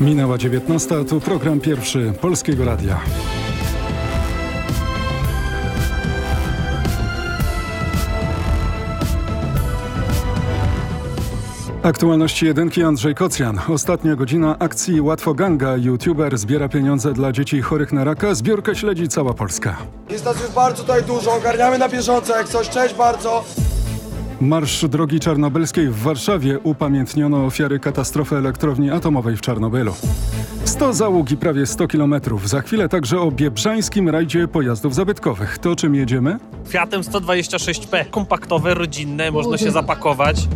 Minęła 19, tu program pierwszy Polskiego Radia. Aktualności jedynki Andrzej Kocjan. Ostatnia godzina akcji Łatwo Ganga. YouTuber zbiera pieniądze dla dzieci chorych na raka. Zbiórkę śledzi cała Polska. Jest nas już bardzo tutaj dużo, ogarniamy na bieżąco, jak coś, cześć bardzo. Marsz drogi czarnobylskiej w Warszawie upamiętniono ofiary katastrofy elektrowni atomowej w Czarnobylu. 100 załóg i prawie 100 kilometrów. Za chwilę także o biebrzańskim rajdzie pojazdów zabytkowych. To czym jedziemy? Fiatem 126P. Kompaktowe, rodzinne, można się zapakować.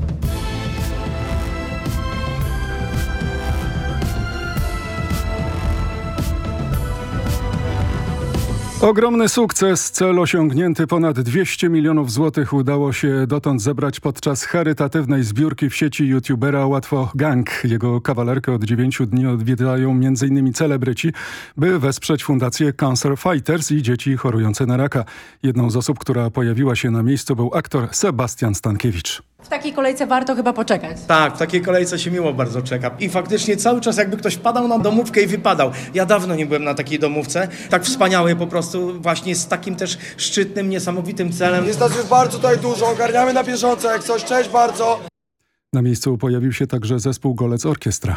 Ogromny sukces, cel osiągnięty. Ponad 200 milionów złotych udało się dotąd zebrać podczas charytatywnej zbiórki w sieci youtubera Łatwo Gang. Jego kawalerkę od 9 dni odwiedzają m.in. celebryci, by wesprzeć fundację Cancer Fighters i dzieci chorujące na raka. Jedną z osób, która pojawiła się na miejscu był aktor Sebastian Stankiewicz. W takiej kolejce warto chyba poczekać. Tak, w takiej kolejce się miło bardzo czeka. I faktycznie cały czas jakby ktoś wpadał na domówkę i wypadał. Ja dawno nie byłem na takiej domówce. Tak wspaniałej po prostu właśnie z takim też szczytnym, niesamowitym celem. Jest nas już bardzo tutaj dużo, ogarniamy na bieżąco, jak coś, cześć bardzo. Na miejscu pojawił się także zespół Golec Orkiestra.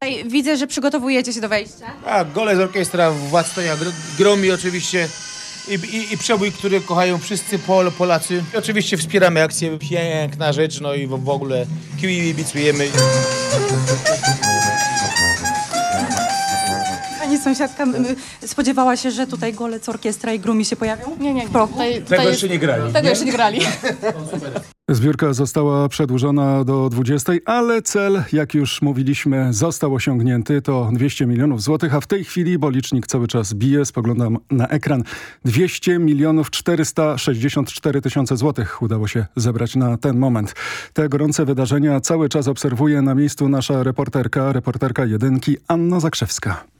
Tutaj widzę, że przygotowujecie się do wejścia. A, gole z orkiestra gr- gromi oczywiście i, i, i przebój, który kochają wszyscy Pol, Polacy. I oczywiście wspieramy akcję, piękna rzecz, no i w, w ogóle kiwi bicujemy. Pani sąsiadka spodziewała się, że tutaj golec orkiestra i grumi się pojawią? Nie, nie, prochu? tutaj, tutaj jest, nie grali. tego jeszcze nie grali. Zbiórka została przedłużona do 20, ale cel, jak już mówiliśmy, został osiągnięty. To 200 milionów złotych, a w tej chwili, bo licznik cały czas bije, spoglądam na ekran, 200 milionów 464 tysiące złotych udało się zebrać na ten moment. Te gorące wydarzenia cały czas obserwuje na miejscu nasza reporterka, reporterka jedynki Anna Zakrzewska.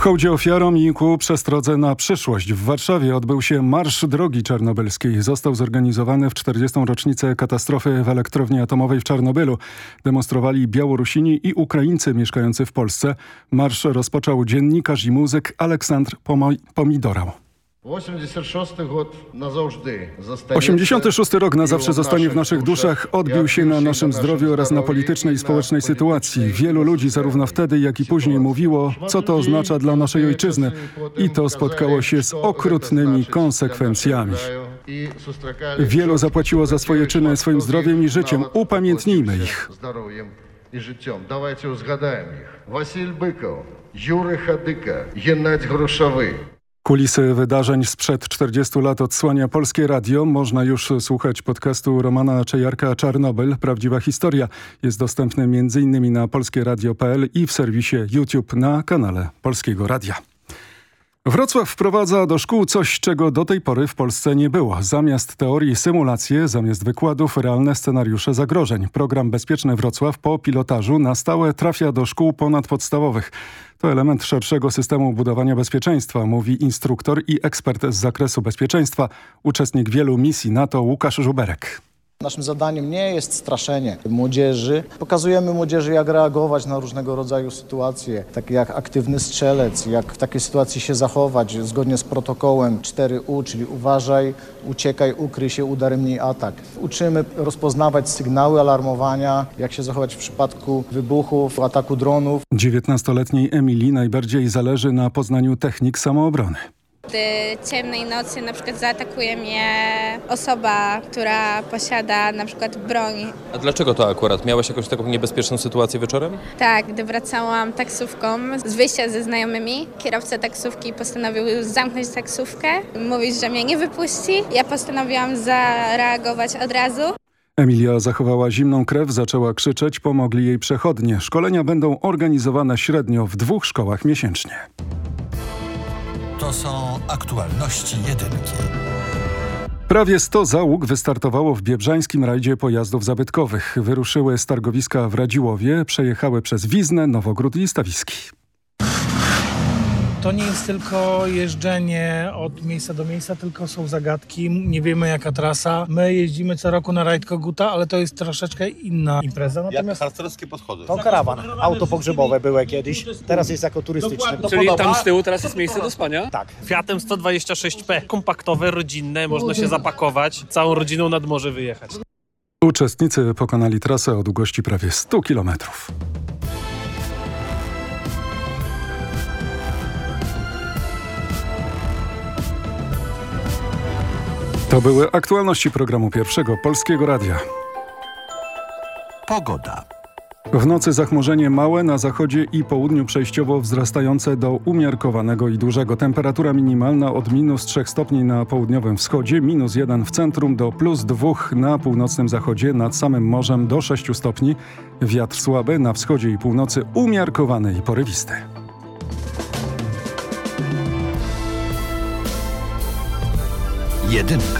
W hołdzie ofiarom i ku przestrodze na przyszłość w Warszawie odbył się Marsz Drogi Czarnobylskiej. Został zorganizowany w 40. rocznicę katastrofy w elektrowni atomowej w Czarnobylu. Demonstrowali Białorusini i Ukraińcy mieszkający w Polsce. Marsz rozpoczął dziennikarz i muzyk Aleksandr Pomo Pomidorał. 86 год назавжди zostanie 86 rok na zawsze zostanie w naszych duszach, odbił się na naszym zdrowiu oraz na politycznej i społecznej sytuacji. Wielu ludzi zarówno wtedy, jak i później mówiło, co to oznacza dla naszej ojczyzny i to spotkało się z okrutnymi konsekwencjami. Wielu zapłaciło za swoje czyny swoim zdrowiem i życiem. Upamiętnijmy ich. Здоров'ям і життям. Давайте згадаємо їх. Василь Биков, Юрий Хадика, Геннадій Грушовий. Kulisy wydarzeń sprzed 40 lat odsłania Polskie Radio. Można już słuchać podcastu Romana Czejarka Czarnobyl. Prawdziwa historia jest dostępny m.in. na polskieradio.pl i w serwisie YouTube na kanale Polskiego Radia. Wrocław wprowadza do szkół coś, czego do tej pory w Polsce nie było. Zamiast teorii symulacje, zamiast wykładów realne scenariusze zagrożeń. Program Bezpieczny Wrocław po pilotażu na stałe trafia do szkół ponadpodstawowych. To element szerszego systemu budowania bezpieczeństwa, mówi instruktor i ekspert z zakresu bezpieczeństwa, uczestnik wielu misji NATO Łukasz Żuberek. Naszym zadaniem nie jest straszenie młodzieży. Pokazujemy młodzieży, jak reagować na różnego rodzaju sytuacje, takie jak aktywny strzelec, jak w takiej sytuacji się zachować zgodnie z protokołem 4U, czyli uważaj, uciekaj, ukryj się, udaremnij atak. Uczymy rozpoznawać sygnały alarmowania, jak się zachować w przypadku wybuchów, ataku dronów. 19-letniej Emilii najbardziej zależy na poznaniu technik samoobrony. Gdy ciemnej nocy na przykład zaatakuje mnie osoba, która posiada na przykład broń. A dlaczego to akurat? Miałaś jakąś taką niebezpieczną sytuację wieczorem? Tak, gdy wracałam taksówką z wyjścia ze znajomymi, kierowca taksówki postanowił zamknąć taksówkę, mówić, że mnie nie wypuści. Ja postanowiłam zareagować od razu. Emilia zachowała zimną krew, zaczęła krzyczeć, pomogli jej przechodnie. Szkolenia będą organizowane średnio w dwóch szkołach miesięcznie. Są aktualności jedynki. Prawie 100 załóg wystartowało w biebrzańskim rajdzie pojazdów zabytkowych. Wyruszyły z targowiska w Radziłowie, przejechały przez Wiznę, Nowogród i Stawiski. To nie jest tylko jeżdżenie od miejsca do miejsca, tylko są zagadki. Nie wiemy jaka trasa. My jeździmy co roku na Rajd Koguta, ale to jest troszeczkę inna impreza. Natomiast harcerskie podchody. To karawan. Auto pogrzebowe były kiedyś, teraz jest jako turystyczne. Czyli tam z tyłu teraz jest miejsce do spania? Tak. Fiatem 126P, kompaktowe, rodzinne, można się zapakować, całą rodziną nad morze wyjechać. Uczestnicy pokonali trasę o długości prawie 100 kilometrów. To były aktualności programu Pierwszego Polskiego Radia. Pogoda. W nocy zachmurzenie małe, na zachodzie i południu przejściowo wzrastające do umiarkowanego i dużego. Temperatura minimalna od minus 3 stopni na południowym wschodzie, minus 1 w centrum do plus 2 na północnym zachodzie, nad samym morzem do 6 stopni. Wiatr słaby na wschodzie i północy umiarkowany i porywisty. Jedynka.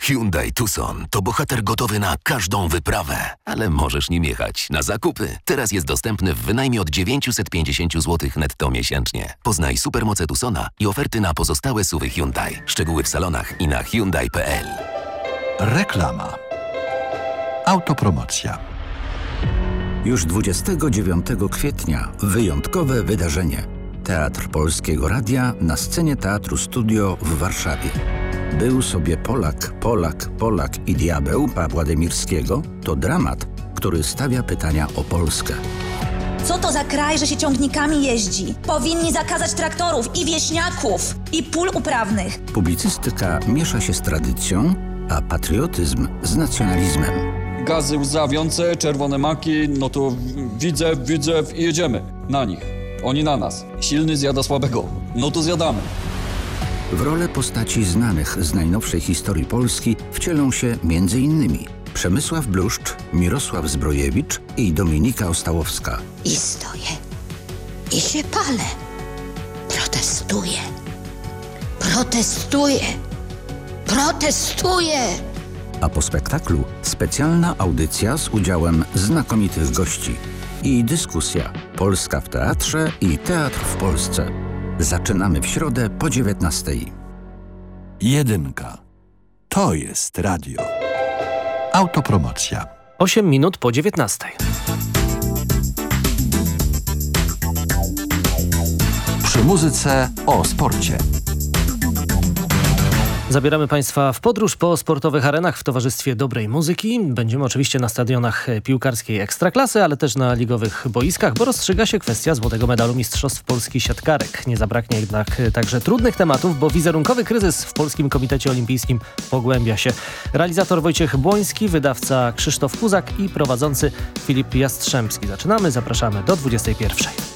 Hyundai Tucson to bohater gotowy na każdą wyprawę, ale możesz nim jechać na zakupy. Teraz jest dostępny w wynajmie od 950 zł netto miesięcznie. Poznaj supermoce Tucsona i oferty na pozostałe suwy Hyundai. Szczegóły w salonach i na hyundai.pl. Reklama. Autopromocja. Już 29 kwietnia wyjątkowe wydarzenie. Teatr Polskiego Radia na scenie Teatru Studio w Warszawie. Był sobie Polak, Polak, Polak i diabeł Pawła Demirskiego to dramat, który stawia pytania o Polskę. Co to za kraj, że się ciągnikami jeździ? Powinni zakazać traktorów i wieśniaków, i pól uprawnych. Publicystyka miesza się z tradycją, a patriotyzm z nacjonalizmem. Gazy łzawiące, czerwone maki, no to widzę, widzę i jedziemy na nich. Oni na nas. Silny zjada słabego. No to zjadamy. W rolę postaci znanych z najnowszej historii Polski wcielą się m.in. Przemysław Bluszcz, Mirosław Zbrojewicz i Dominika Ostałowska. I stoję. I się palę. Protestuję. Protestuję. Protestuję. A po spektaklu specjalna audycja z udziałem znakomitych gości i dyskusja Polska w teatrze i teatr w Polsce. Zaczynamy w środę po 19. Jedynka. To jest radio. Autopromocja. 8 minut po 19. Przy muzyce o sporcie. Zabieramy Państwa w podróż po sportowych arenach w towarzystwie dobrej muzyki. Będziemy oczywiście na stadionach piłkarskiej Ekstraklasy, ale też na ligowych boiskach, bo rozstrzyga się kwestia złotego medalu Mistrzostw Polski siatkarek. Nie zabraknie jednak także trudnych tematów, bo wizerunkowy kryzys w Polskim Komitecie Olimpijskim pogłębia się. Realizator Wojciech Błoński, wydawca Krzysztof Kuzak i prowadzący Filip Jastrzębski. Zaczynamy, zapraszamy do 21.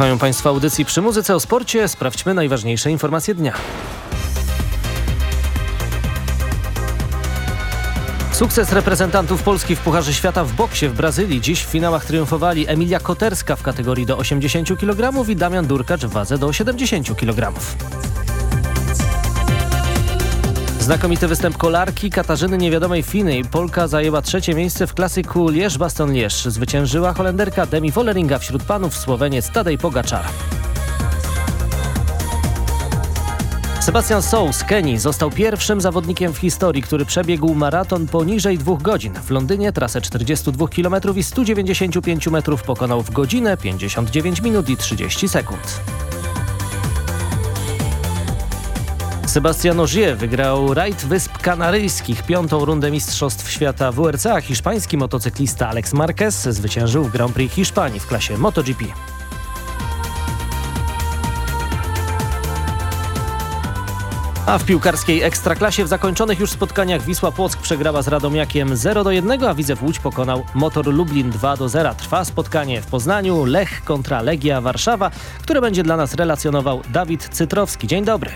Słuchają Państwo audycji przy muzyce o sporcie. Sprawdźmy najważniejsze informacje dnia. Sukces reprezentantów Polski w Pucharze Świata w boksie w Brazylii. Dziś w finałach triumfowali Emilia Koterska w kategorii do 80 kg i Damian Durkacz w wadze do 70 kg. Znakomity występ kolarki Katarzyny Niewiadomej Finy. Polka zajęła trzecie miejsce w klasyku Lierz-Baston-Lierz. Zwyciężyła Holenderka Demi Wolleringa wśród panów Słoweniec Tadej Pogaczar. Sebastian Sow z Kenii został pierwszym zawodnikiem w historii, który przebiegł maraton poniżej dwóch godzin. W Londynie trasę 42 km i 195 metrów pokonał w godzinę 59 minut i 30 sekund. Sebastian Ogier wygrał rajd Wysp Kanaryjskich, piątą rundę Mistrzostw Świata WRC, a hiszpański motocyklista Alex Marquez zwyciężył w Grand Prix Hiszpanii w klasie MotoGP. A w piłkarskiej Ekstraklasie w zakończonych już spotkaniach Wisła Płock przegrała z Radomiakiem 0 do 1, a Widzew Łódź pokonał Motor Lublin 2 do 0. Trwa spotkanie w Poznaniu Lech kontra Legia Warszawa, które będzie dla nas relacjonował Dawid Cytrowski. Dzień dobry.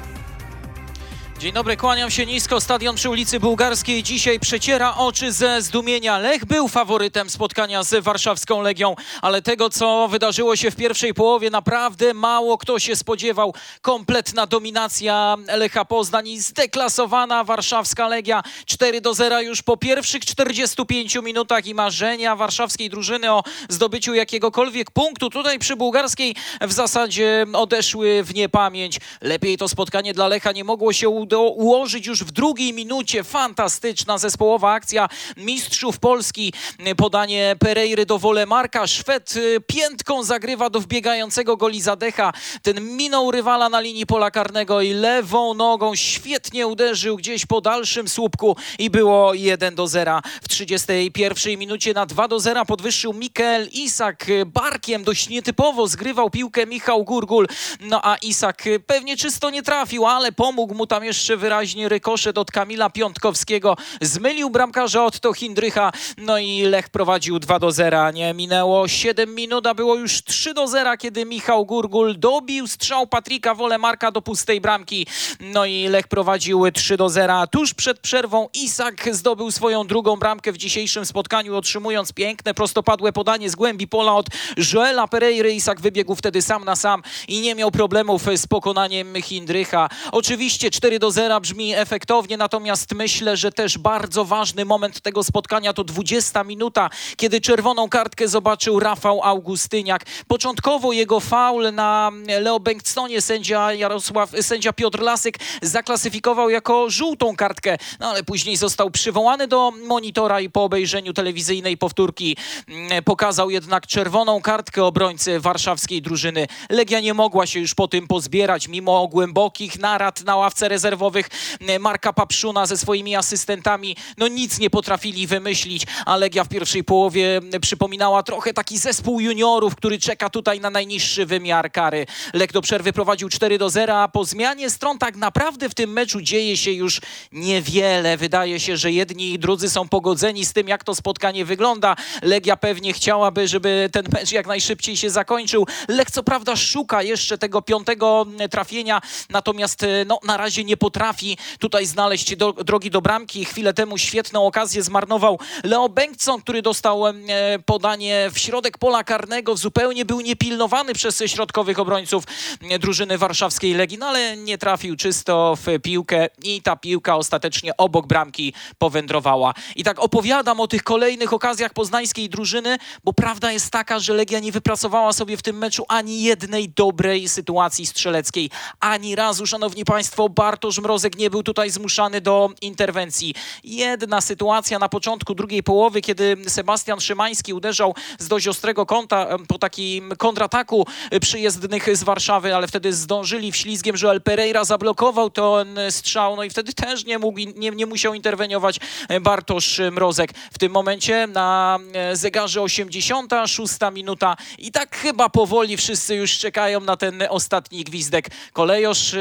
Dzień dobry, kłaniam się nisko. Stadion przy ulicy Bułgarskiej dzisiaj przeciera oczy ze zdumienia. Lech był faworytem spotkania z warszawską Legią, ale tego, co wydarzyło się w pierwszej połowie, naprawdę mało kto się spodziewał. Kompletna dominacja Lecha Poznań i zdeklasowana warszawska Legia. 4 do 0 już po pierwszych 45 minutach i marzenia warszawskiej drużyny o zdobyciu jakiegokolwiek punktu tutaj przy Bułgarskiej w zasadzie odeszły w niepamięć. Lepiej to spotkanie dla Lecha nie mogło się ułożyć już w drugiej minucie. Fantastyczna zespołowa akcja mistrzów Polski. Podanie Pereiry do Wolemarka. Szwed y, piętką zagrywa do wbiegającego goli Zadecha. Ten minął rywala na linii pola karnego i lewą nogą świetnie uderzył gdzieś po dalszym słupku i było 1 do 0. W 31 minucie na 2 do 0 podwyższył Mikael Isak barkiem. Dość nietypowo zgrywał piłkę Michał Gurgul. No a Isak pewnie czysto nie trafił, ale pomógł mu tam jeszcze wyraźnie rykoszet od Kamila Piątkowskiego. Zmylił bramkarza Otto Hindrycha. No i Lech prowadził 2 do 0. Nie minęło 7 minut, a było już 3 do 0, kiedy Michał Gurgul dobił strzał Patryka Wolemarka do pustej bramki. No i Lech prowadził 3 do 0. Tuż przed przerwą Isak zdobył swoją drugą bramkę w dzisiejszym spotkaniu, otrzymując piękne, prostopadłe podanie z głębi pola od Joela Pereiry. Isak wybiegł wtedy sam na sam i nie miał problemów z pokonaniem Hindrycha. Oczywiście 4 do 0 brzmi efektownie, natomiast myślę, że też bardzo ważny moment tego spotkania to 20 minuta, kiedy czerwoną kartkę zobaczył Rafał Augustyniak. Początkowo jego faul na Leo Bengtsonie sędzia Jarosław, sędzia Piotr Lasyk zaklasyfikował jako żółtą kartkę, no ale później został przywołany do monitora i po obejrzeniu telewizyjnej powtórki mm, pokazał jednak czerwoną kartkę obrońcy warszawskiej drużyny. Legia nie mogła się już po tym pozbierać, mimo głębokich narad na ławce rezerwowych Marka Papszuna ze swoimi asystentami. No nic nie potrafili wymyślić, a Legia w pierwszej połowie przypominała trochę taki zespół juniorów, który czeka tutaj na najniższy wymiar kary. Lek do przerwy prowadził 4 do 0, a po zmianie stron tak naprawdę w tym meczu dzieje się już niewiele. Wydaje się, że jedni i drudzy są pogodzeni z tym, jak to spotkanie wygląda. Legia pewnie chciałaby, żeby ten mecz jak najszybciej się zakończył. Lek co prawda szuka jeszcze tego piątego trafienia, natomiast no, na razie nie potrafi tutaj znaleźć do, drogi do bramki. Chwilę temu świetną okazję zmarnował Leo Bengtson, który dostał e, podanie w środek pola karnego. Zupełnie był niepilnowany przez środkowych obrońców e, drużyny warszawskiej Legii, no ale nie trafił czysto w piłkę i ta piłka ostatecznie obok bramki powędrowała. I tak opowiadam o tych kolejnych okazjach poznańskiej drużyny, bo prawda jest taka, że Legia nie wypracowała sobie w tym meczu ani jednej dobrej sytuacji strzeleckiej. Ani razu, szanowni państwo, Bartosz Mrozek nie był tutaj zmuszany do interwencji. Jedna sytuacja na początku drugiej połowy, kiedy Sebastian Szymański uderzał z dość ostrego kąta po takim kontrataku przyjezdnych z Warszawy, ale wtedy zdążyli w ślizgiem, że El Pereira zablokował ten strzał, no i wtedy też nie, mógł, nie, nie musiał interweniować Bartosz Mrozek. W tym momencie na zegarze 86 minuta i tak chyba powoli wszyscy już czekają na ten ostatni gwizdek. Kolejosz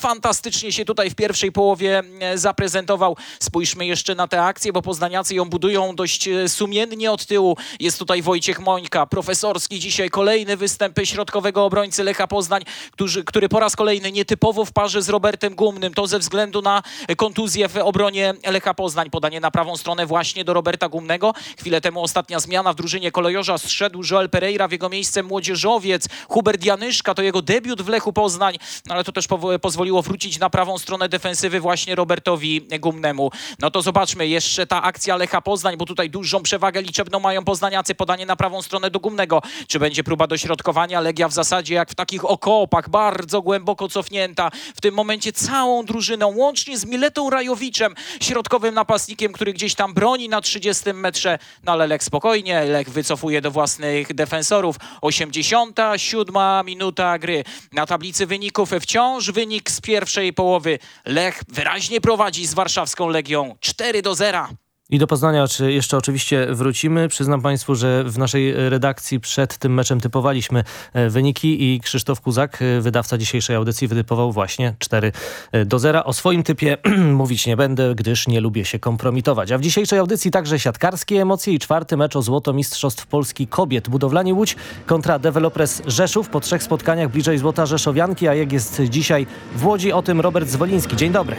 fantastycznie się tutaj w pierwszej połowie e, zaprezentował. Spójrzmy jeszcze na tę akcję, bo poznaniacy ją budują dość e, sumiennie od tyłu. Jest tutaj Wojciech Mońka, profesorski dzisiaj kolejny występ środkowego obrońcy Lecha Poznań, który, który po raz kolejny nietypowo w parze z Robertem Gumnym. To ze względu na kontuzję w obronie Lecha Poznań. Podanie na prawą stronę właśnie do Roberta Gumnego. Chwilę temu ostatnia zmiana w drużynie kolejorza. Zszedł Joel Pereira, w jego miejsce młodzieżowiec. Hubert Janyszka, to jego debiut w Lechu Poznań, no ale to też pozwoliło wrócić na prawą stronę defensywy właśnie Robertowi Gumnemu. No to zobaczmy jeszcze ta akcja Lecha Poznań, bo tutaj dużą przewagę liczebną mają poznaniacy. Podanie na prawą stronę do Gumnego. Czy będzie próba dośrodkowania? Legia w zasadzie jak w takich okopach, bardzo głęboko cofnięta. W tym momencie całą drużyną, łącznie z Miletą Rajowiczem, środkowym napastnikiem, który gdzieś tam broni na 30 metrze. No ale Lech spokojnie, Lech wycofuje do własnych defensorów. 87 minuta gry. Na tablicy wyników wciąż wynik z pierwszej połowy. Lech wyraźnie prowadzi z warszawską Legią 4 do 0. I do Poznania jeszcze oczywiście wrócimy. Przyznam Państwu, że w naszej redakcji przed tym meczem typowaliśmy e, wyniki i Krzysztof Kuzak, e, wydawca dzisiejszej audycji, wytypował właśnie 4 e, do 0. O swoim typie mówić nie będę, gdyż nie lubię się kompromitować. A w dzisiejszej audycji także siatkarskie emocje i czwarty mecz o złoto Mistrzostw Polski Kobiet. Budowlanie Łódź kontra Developers Rzeszów po trzech spotkaniach bliżej złota Rzeszowianki, a jak jest dzisiaj w Łodzi, o tym Robert Zwoliński. Dzień dobry.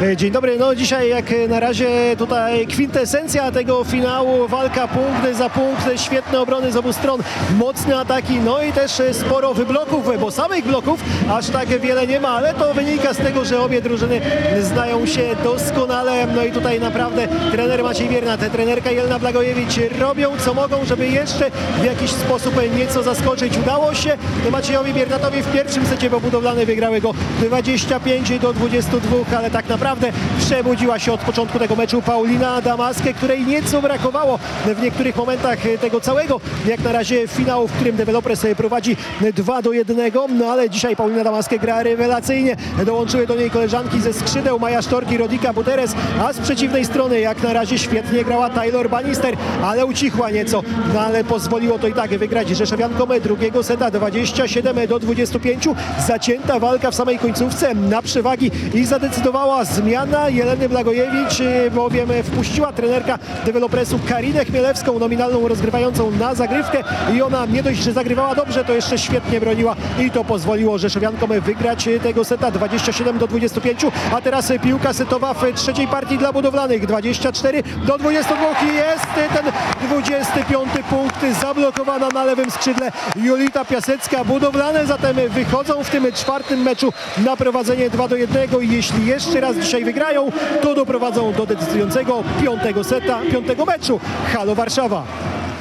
E, dzień dobry, no dzisiaj jak na razie tutaj kwintesencja tego finału, walka punkt za punkt, świetne obrony z obu stron, mocne ataki, no i też sporo wybloków, bo samych bloków aż tak wiele nie ma, ale to wynika z tego, że obie drużyny znają się doskonale, no i tutaj naprawdę trener Maciej Biernat, trenerka Jelena Blagojewicz robią co mogą, żeby jeszcze w jakiś sposób nieco zaskoczyć. Udało się. Maciejowi Biernatowi w pierwszym secie, bo budowlane wygrały go 25 do 22, ale tak naprawdę naprawdę przebudziła się od początku tego meczu Paulina Damaskę, której nieco brakowało w niektórych momentach tego całego, jak na razie finału, w którym deweloper sobie prowadzi 2 do 1, no ale dzisiaj Paulina Damaskę gra rewelacyjnie. Dołączyły do niej koleżanki ze skrzydeł Maja Sztorki, Rodika Buteres, a z przeciwnej strony jak na razie świetnie grała Taylor Bannister, ale ucichła nieco, no ale pozwoliło to i tak wygrać Rzeszowiankom drugiego seta 27 do 25. Zacięta walka w samej końcówce na przewagi i zadecydowała zmiana Jeleny Blagojewicz, y, bowiem wpuściła trenerka dewelopresu Karinę Chmielewską, nominalną rozgrywającą na zagrywkę i ona nie dość, że zagrywała dobrze, to jeszcze świetnie broniła i to pozwoliło Rzeszowiankom wygrać tego seta 27 do 25, a teraz piłka setowa w trzeciej partii dla budowlanych. 24 do 22 jest ten 25 punkt zablokowana na lewym skrzydle Julita Piasecka. Budowlane zatem wychodzą w tym czwartym meczu na prowadzenie 2 do 1 i jeśli jeszcze raz dzisiaj wygrają, to doprowadzą do decydującego piątego seta, piątego meczu. Halo Warszawa.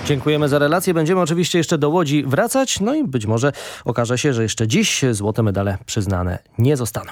Dziękujemy za relację. Będziemy oczywiście jeszcze do Łodzi wracać, no i być może okaże się, że jeszcze dziś złote medale przyznane nie zostaną.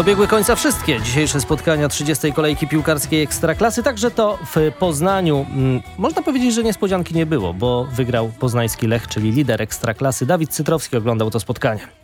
Dobiegły końca wszystkie dzisiejsze spotkania 30. kolejki piłkarskiej Ekstraklasy, także to w Poznaniu. Mm, można powiedzieć, że niespodzianki nie było, bo wygrał poznański Lech, czyli lider Ekstraklasy. Dawid Cytrowski oglądał to spotkanie.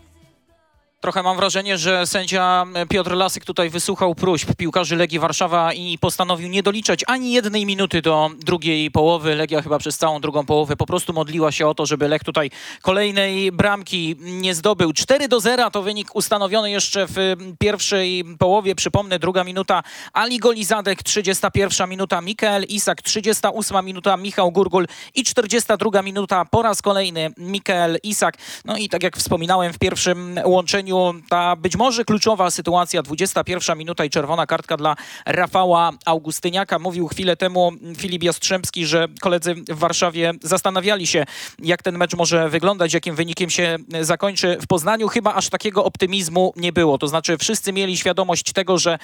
Trochę mam wrażenie, że sędzia Piotr Lasyk tutaj wysłuchał próśb piłkarzy Legii Warszawa i postanowił nie doliczać ani jednej minuty do drugiej połowy. Legia chyba przez całą drugą połowę po prostu modliła się o to, żeby Lech tutaj kolejnej bramki nie zdobył. 4 do 0 to wynik ustanowiony jeszcze w pierwszej połowie. Przypomnę, druga minuta Ali Golizadek, 31 minuta Mikael Isak, 38 minuta Michał Gurgul i 42 minuta po raz kolejny Mikael Isak. No i tak jak wspominałem w pierwszym łączeniu ta być może kluczowa sytuacja, 21 minuta i czerwona kartka dla Rafała Augustyniaka. Mówił chwilę temu Filip Jastrzębski, że koledzy w Warszawie zastanawiali się, jak ten mecz może wyglądać, jakim wynikiem się zakończy. W Poznaniu chyba aż takiego optymizmu nie było. To znaczy wszyscy mieli świadomość tego, że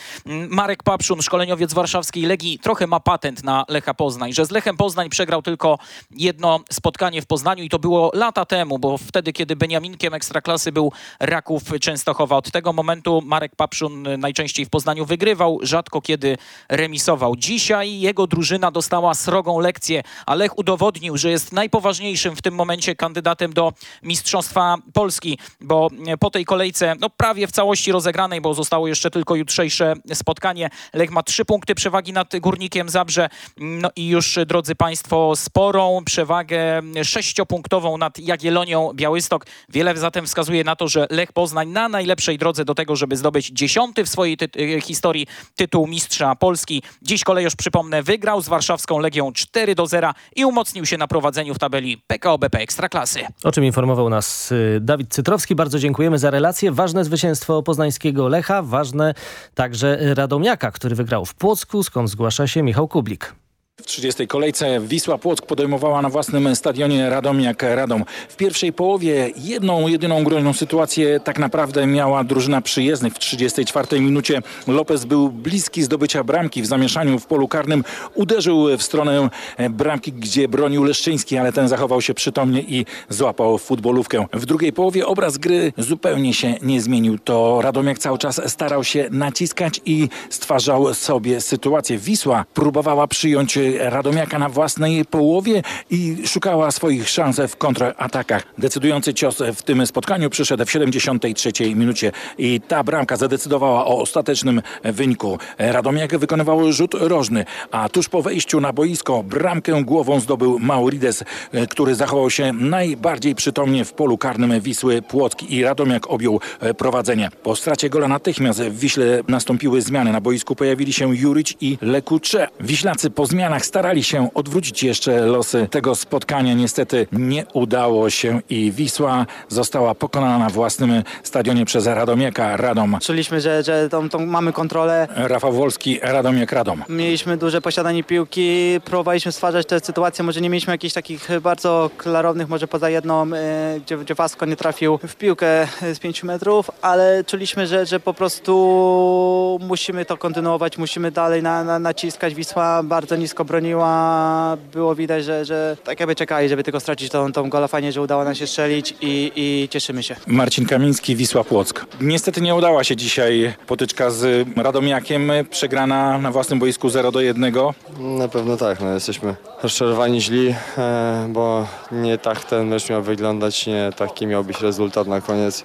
Marek Papszun, szkoleniowiec warszawskiej Legii, trochę ma patent na Lecha Poznań, że z Lechem Poznań przegrał tylko jedno spotkanie w Poznaniu i to było lata temu, bo wtedy, kiedy Beniaminkiem Ekstraklasy był Raków Częstochowa. Od tego momentu Marek Papszun najczęściej w Poznaniu wygrywał, rzadko kiedy remisował. Dzisiaj jego drużyna dostała srogą lekcję, a Lech udowodnił, że jest najpoważniejszym w tym momencie kandydatem do Mistrzostwa Polski, bo po tej kolejce, no prawie w całości rozegranej, bo zostało jeszcze tylko jutrzejsze spotkanie. Lech ma trzy punkty przewagi nad Górnikiem Zabrze, no i już, drodzy Państwo, sporą przewagę sześciopunktową nad Jagiellonią Białystok. Wiele zatem wskazuje na to, że Lech Poznań na najlepszej drodze do tego, żeby zdobyć dziesiąty w swojej ty y, historii tytuł mistrza Polski. Dziś kolejosz, przypomnę, wygrał z warszawską Legią 4 do 0 i umocnił się na prowadzeniu w tabeli PKO BP Ekstraklasy. O czym informował nas y, Dawid Cytrowski. Bardzo dziękujemy za relację. Ważne zwycięstwo poznańskiego Lecha, ważne także Radomiaka, który wygrał w Płocku, skąd zgłasza się Michał Kublik. W 30. kolejce Wisła Płock podejmowała na własnym stadionie Radomiak Radom. W pierwszej połowie jedną, jedyną groźną sytuację tak naprawdę miała drużyna przyjezdnych. W 34. minucie Lopez był bliski zdobycia bramki w zamieszaniu w polu karnym. Uderzył w stronę bramki, gdzie bronił Leszczyński, ale ten zachował się przytomnie i złapał futbolówkę. W drugiej połowie obraz gry zupełnie się nie zmienił. To Radomiak cały czas starał się naciskać i stwarzał sobie sytuację. Wisła próbowała przyjąć Radomiaka na własnej połowie i szukała swoich szans w kontratakach. Decydujący cios w tym spotkaniu przyszedł w 73 minucie i ta bramka zadecydowała o ostatecznym wyniku. Radomiak wykonywał rzut rożny, a tuż po wejściu na boisko bramkę głową zdobył Maurides, który zachował się najbardziej przytomnie w polu karnym Wisły Płotki i Radomiak objął prowadzenie. Po stracie gola natychmiast w Wiśle nastąpiły zmiany. Na boisku pojawili się Juryć i Lekucze. Wiślacy po zmianach starali się odwrócić jeszcze losy tego spotkania. Niestety nie udało się i Wisła została pokonana na własnym stadionie przez Radomiaka Radom. Czuliśmy, że, że tą, tą mamy kontrolę. Rafał Wolski, Radomiak Radom. Mieliśmy duże posiadanie piłki, próbowaliśmy stwarzać te sytuacje, może nie mieliśmy jakichś takich bardzo klarownych, może poza jedną, e, gdzie, gdzie Wasko nie trafił w piłkę z 5 metrów, ale czuliśmy, że, że po prostu musimy to kontynuować, musimy dalej na, na, naciskać. Wisła bardzo nisko broniła, było widać, że, że tak jakby czekali, żeby tylko stracić tą, tą gola. Fajnie, że udało nam się strzelić i, i cieszymy się. Marcin Kamiński, Wisła Płock. Niestety nie udała się dzisiaj potyczka z Radomiakiem, przegrana na własnym boisku 0 do 1. Na pewno tak, no, jesteśmy rozczarowani, źli, e, bo nie tak ten mecz miał wyglądać, nie taki miał być rezultat na koniec.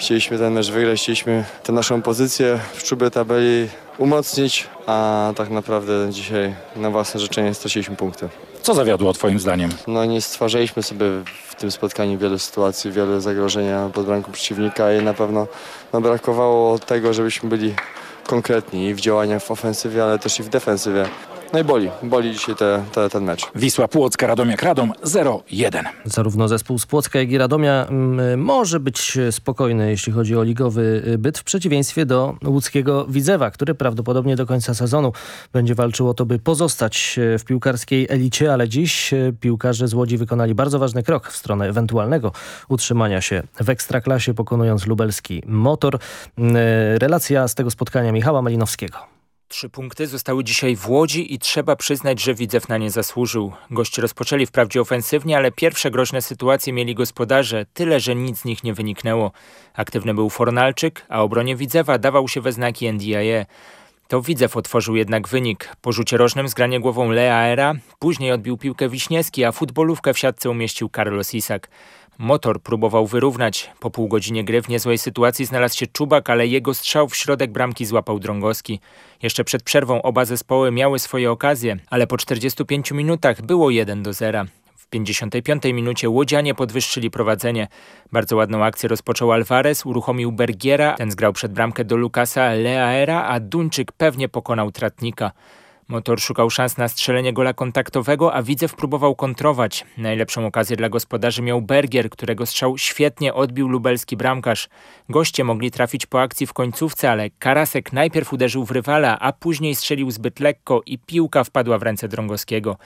Chcieliśmy ten mecz wygrać, chcieliśmy tę naszą pozycję w czubie tabeli umocnić, a tak naprawdę dzisiaj na własne życzenie straciliśmy punkty. Co zawiodło twoim zdaniem? No nie stwarzaliśmy sobie w tym spotkaniu wielu sytuacji, wiele zagrożenia pod bramką przeciwnika i na pewno no, brakowało tego, żebyśmy byli konkretni i w działaniach w ofensywie, ale też i w defensywie. No i boli, boli dzisiaj te, te, ten mecz. Wisła Płocka, Radomiak Radom 0-1. Zarówno zespół z Płocka, jak i Radomia mm, może być spokojny, jeśli chodzi o ligowy byt, w przeciwieństwie do łódzkiego Widzewa, który prawdopodobnie do końca sezonu będzie walczył o to, by pozostać w piłkarskiej elicie, ale dziś piłkarze z Łodzi wykonali bardzo ważny krok w stronę ewentualnego utrzymania się w Ekstraklasie, pokonując lubelski Motor. Relacja z tego spotkania Michała Malinowskiego. Trzy punkty zostały dzisiaj w Łodzi i trzeba przyznać, że Widzew na nie zasłużył. Goście rozpoczęli wprawdzie ofensywnie, ale pierwsze groźne sytuacje mieli gospodarze, tyle że nic z nich nie wyniknęło. Aktywny był Fornalczyk, a obronie Widzewa dawał się we znaki NDIE. To Widzew otworzył jednak wynik. Po rzucie rożnym zgranie głową Leaera, później odbił piłkę Wiśniewski, a futbolówkę w siatce umieścił Carlos Isak. Motor próbował wyrównać. Po pół godzinie gry w niezłej sytuacji znalazł się Czubak, ale jego strzał w środek bramki złapał Drągowski. Jeszcze przed przerwą oba zespoły miały swoje okazje, ale po 45 minutach było 1 do 0. W 55 minucie Łodzianie podwyższyli prowadzenie. Bardzo ładną akcję rozpoczął Alvarez, uruchomił Bergiera, ten zgrał przed bramkę do Lukasa Leaera, a Duńczyk pewnie pokonał Tratnika. Motor szukał szans na strzelenie gola kontaktowego, a Widzew próbował kontrować. Najlepszą okazję dla gospodarzy miał Bergier, którego strzał świetnie odbił lubelski bramkarz. Goście mogli trafić po akcji w końcówce, ale Karasek najpierw uderzył w rywala, a później strzelił zbyt lekko i piłka wpadła w ręce Drągowskiego.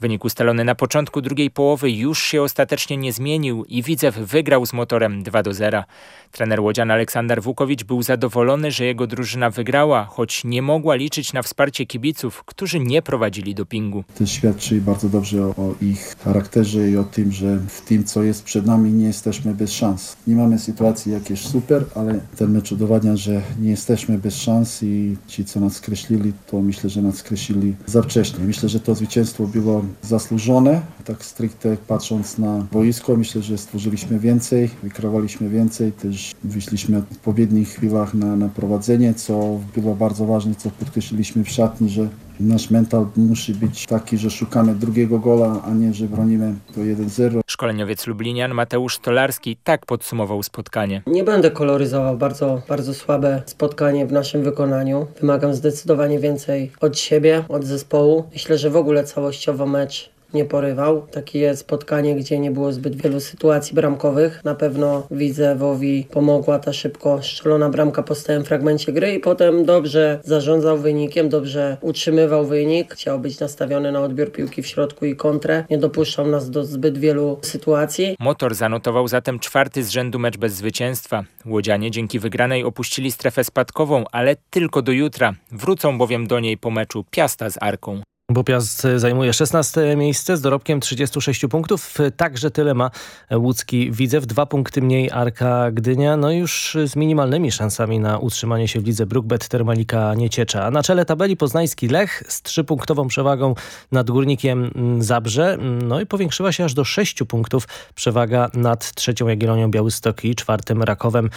Wynik ustalony na początku drugiej połowy już się ostatecznie nie zmienił i Widzew wygrał z motorem 2 do 0. Trener Łodzian Aleksander Wukowicz był zadowolony, że jego drużyna wygrała, choć nie mogła liczyć na wsparcie kibiców, którzy nie prowadzili dopingu. To świadczy bardzo dobrze o ich charakterze i o tym, że w tym, co jest przed nami, nie jesteśmy bez szans. Nie mamy sytuacji jakieś super, ale ten mecz udowadnia, że nie jesteśmy bez szans i ci, co nas skreślili, to myślę, że nas skreślili za wcześnie. Myślę, że to zwycięstwo było zasłużone, tak stricte patrząc na boisko. Myślę, że stworzyliśmy więcej, wykreowaliśmy więcej, też wyszliśmy w odpowiednich chwilach na, na prowadzenie, co było bardzo ważne, co podkreśliliśmy w szatni, że nasz mental musi być taki, że szukamy drugiego gola, a nie, że bronimy to 1-0. Szkoleniowiec Lublinian Mateusz Stolarski tak podsumował spotkanie. Nie będę koloryzował bardzo, bardzo słabe spotkanie w naszym wykonaniu. Wymagam zdecydowanie więcej od siebie, od zespołu. Myślę, że w ogóle całościowo mecz nie porywał. Takie spotkanie, gdzie nie było zbyt wielu sytuacji bramkowych. Na pewno Widzewowi pomogła ta szybko strzelona bramka po stałym fragmencie gry i potem dobrze zarządzał wynikiem, dobrze utrzymywał wynik. Chciał być nastawiony na odbiór piłki w środku i kontrę. Nie dopuszczał nas do zbyt wielu sytuacji. Motor zanotował zatem czwarty z rzędu mecz bez zwycięstwa. Łodzianie dzięki wygranej opuścili strefę spadkową, ale tylko do jutra. Wrócą bowiem do niej po meczu Piasta z Arką. Bo Piast zajmuje 16 miejsce z dorobkiem 36 punktów. Także tyle ma łódzki Widzew. Dwa punkty mniej Arka Gdynia. No już z minimalnymi szansami na utrzymanie się w lidze Brookbet Termalika Nieciecza. A na czele tabeli poznański Lech z trzypunktową przewagą nad Górnikiem Zabrze. No i powiększyła się aż do 6 punktów przewaga nad trzecią Jagiellonią Białystok i czwartym Rakowem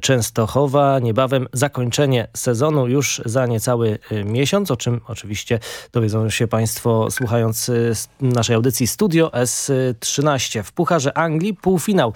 Częstochowa. Niebawem zakończenie sezonu już za niecały miesiąc, o czym oczywiście dowiedzą się Państwo słuchając naszej audycji Studio S13. W Pucharze Anglii półfinał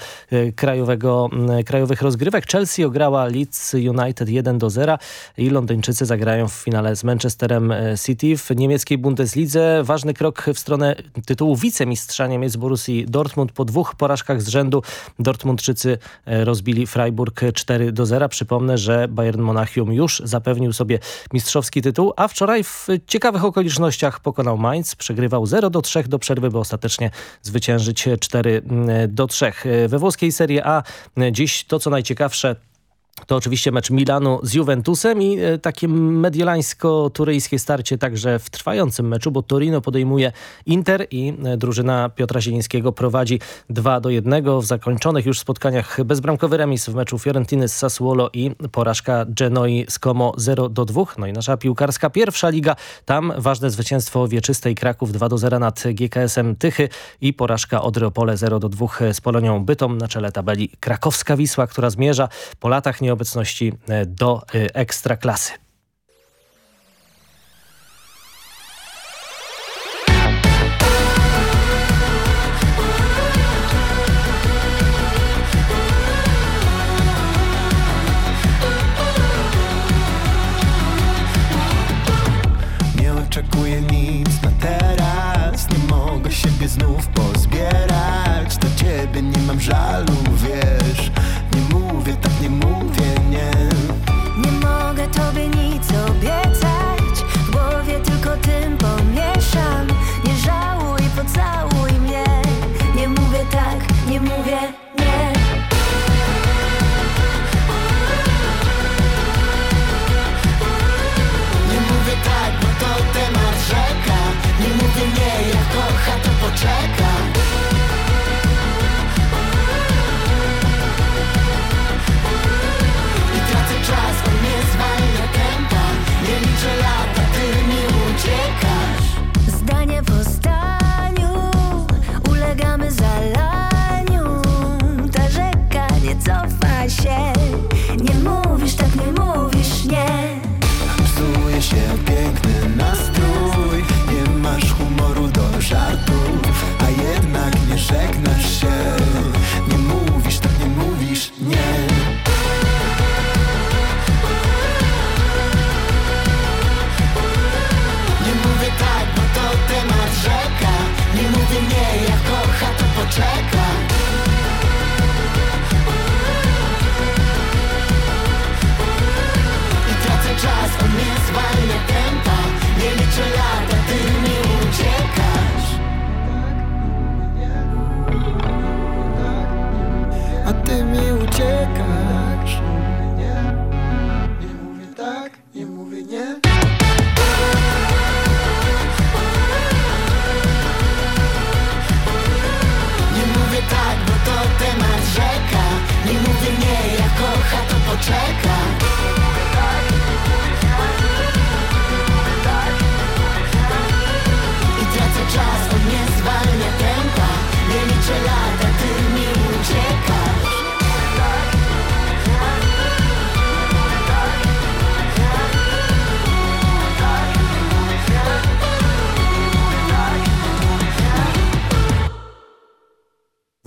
krajowego, krajowych rozgrywek. Chelsea ograła Leeds United 1 do 0 i Londyńczycy zagrają w finale z Manchesterem City. W niemieckiej Bundeslidze ważny krok w stronę tytułu wicemistrza Niemiec Borussii Dortmund. Po dwóch porażkach z rzędu Dortmundczycy rozbili Freiburg 4 do 0. Przypomnę, że Bayern Monachium już zapewnił sobie mistrzowski tytuł, a wczoraj w ciekawych okolicznościach pokonał Mainz, przegrywał 0 do 3 do przerwy, by ostatecznie zwyciężyć 4 do 3. We włoskiej Serie A dziś to co najciekawsze to oczywiście mecz Milanu z Juventusem i takie mediolańsko-turyjskie starcie także w trwającym meczu, bo Torino podejmuje Inter i drużyna Piotra Zielińskiego prowadzi 2 do 1 w zakończonych już spotkaniach bezbramkowy remis w meczu Fiorentiny z Sassuolo i porażka Genoi z Como 0 do 2. No i nasza piłkarska pierwsza liga, tam ważne zwycięstwo Wieczystej Kraków 2 do 0 nad GKS-em Tychy i porażka Odry Opole 0 do 2 z Polonią Bytom na czele tabeli Krakowska Wisła, która zmierza po latach nieobecności do Ekstraklasy. Nie oczekuję nic na teraz. Nie mogę siebie znów pozbierać. Do ciebie nie mam żalu,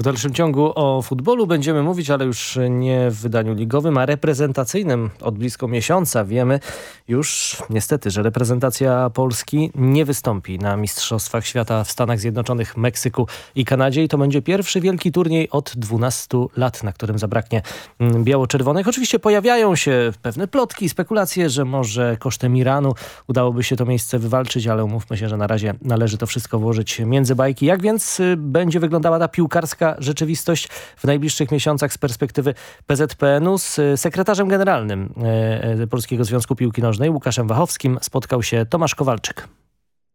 W dalszym ciągu o futbolu będziemy mówić, ale już nie w wydaniu ligowym, a reprezentacyjnym. Od blisko miesiąca wiemy już niestety, że reprezentacja Polski nie wystąpi na Mistrzostwach Świata w Stanach Zjednoczonych, Meksyku i Kanadzie i to będzie pierwszy wielki turniej od 12 lat, na którym zabraknie mm, biało-czerwonych. Oczywiście pojawiają się pewne plotki, spekulacje, że może kosztem Iranu udałoby się to miejsce wywalczyć, ale umówmy się, że na razie należy to wszystko włożyć między bajki. Jak więc y, będzie wyglądała ta piłkarska rzeczywistość w najbliższych miesiącach z perspektywy PZPN-u. Z y, sekretarzem generalnym y, y, Polskiego Związku Piłki Nożnej Łukaszem Wachowskim spotkał się Tomasz Kowalczyk.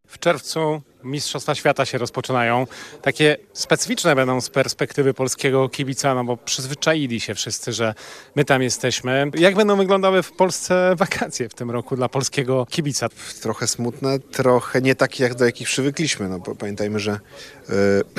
W czerwcu Mistrzostwa Świata się rozpoczynają. Takie specyficzne będą z perspektywy polskiego kibica, no bo przyzwyczaili się wszyscy, że my tam jesteśmy. Jak będą wyglądały w Polsce wakacje w tym roku dla polskiego kibica? Trochę smutne, trochę nie takie, jak do jakich przywykliśmy. No, pamiętajmy, że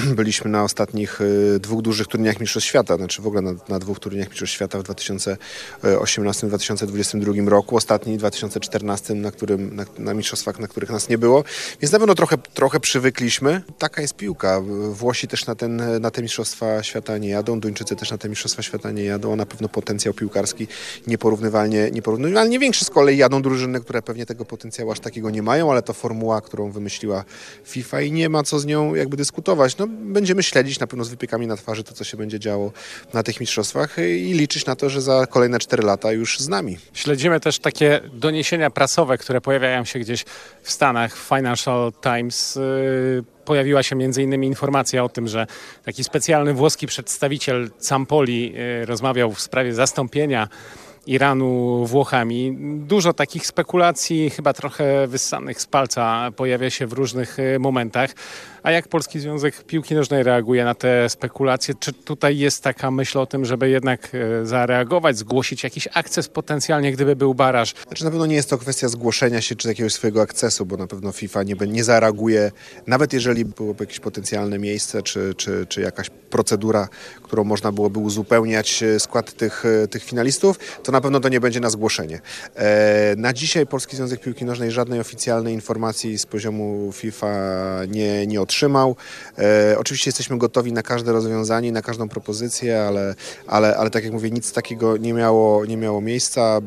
y, byliśmy na ostatnich y, dwóch dużych turniejach Mistrzostw Świata, znaczy w ogóle na, na dwóch turniejach Mistrzostw Świata w 2018-2022 roku. Ostatni w 2014, na, którym, na, na mistrzostwach, na których nas nie było. Więc na pewno trochę, trochę przywykliśmy. Taka jest piłka. Włosi też na, ten, na te Mistrzostwa Świata nie jadą, Duńczycy też na te Mistrzostwa Świata nie jadą. Na pewno potencjał piłkarski nieporównywalnie, nieporównywalnie większy. Z kolei jadą drużyny, które pewnie tego potencjału aż takiego nie mają, ale to formuła, którą wymyśliła FIFA i nie ma co z nią jakby dyskutować. No, będziemy śledzić na pewno z wypiekami na twarzy to, co się będzie działo na tych mistrzostwach i liczyć na to, że za kolejne 4 lata już z nami. Śledzimy też takie doniesienia prasowe, które pojawiają się gdzieś w Stanach, w Financial Times. Yy, pojawiła się innymi informacja o tym, że taki specjalny włoski przedstawiciel Campoli yy, rozmawiał w sprawie zastąpienia Iranu Włochami. Dużo takich spekulacji, chyba trochę wyssanych z palca, pojawia się w różnych y, momentach. A jak Polski Związek Piłki Nożnej reaguje na te spekulacje? Czy tutaj jest taka myśl o tym, żeby jednak y, zareagować, zgłosić jakiś akces potencjalnie, gdyby był baraż? Znaczy na pewno nie jest to kwestia zgłoszenia się czy jakiegoś swojego akcesu, bo na pewno FIFA nie, nie zareaguje, nawet jeżeli byłoby jakieś potencjalne miejsce czy, czy, czy jakaś procedura, którą można byłoby uzupełniać e, skład tych, tych finalistów, to na pewno to nie będzie na zgłoszenie. E, na dzisiaj Polski Związek Piłki Nożnej żadnej oficjalnej informacji z poziomu FIFA nie, nie otrzymał. E, oczywiście jesteśmy gotowi na każde rozwiązanie, na każdą propozycję, ale, ale, ale tak jak mówię, nic takiego nie miało, nie miało miejsca.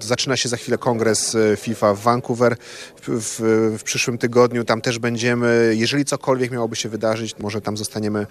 Zaczyna się za chwilę kongres FIFA w Vancouver w, w, w przyszłym tygodniu. Tam też będziemy, jeżeli cokolwiek miałoby się wydarzyć, może tam zostaniemy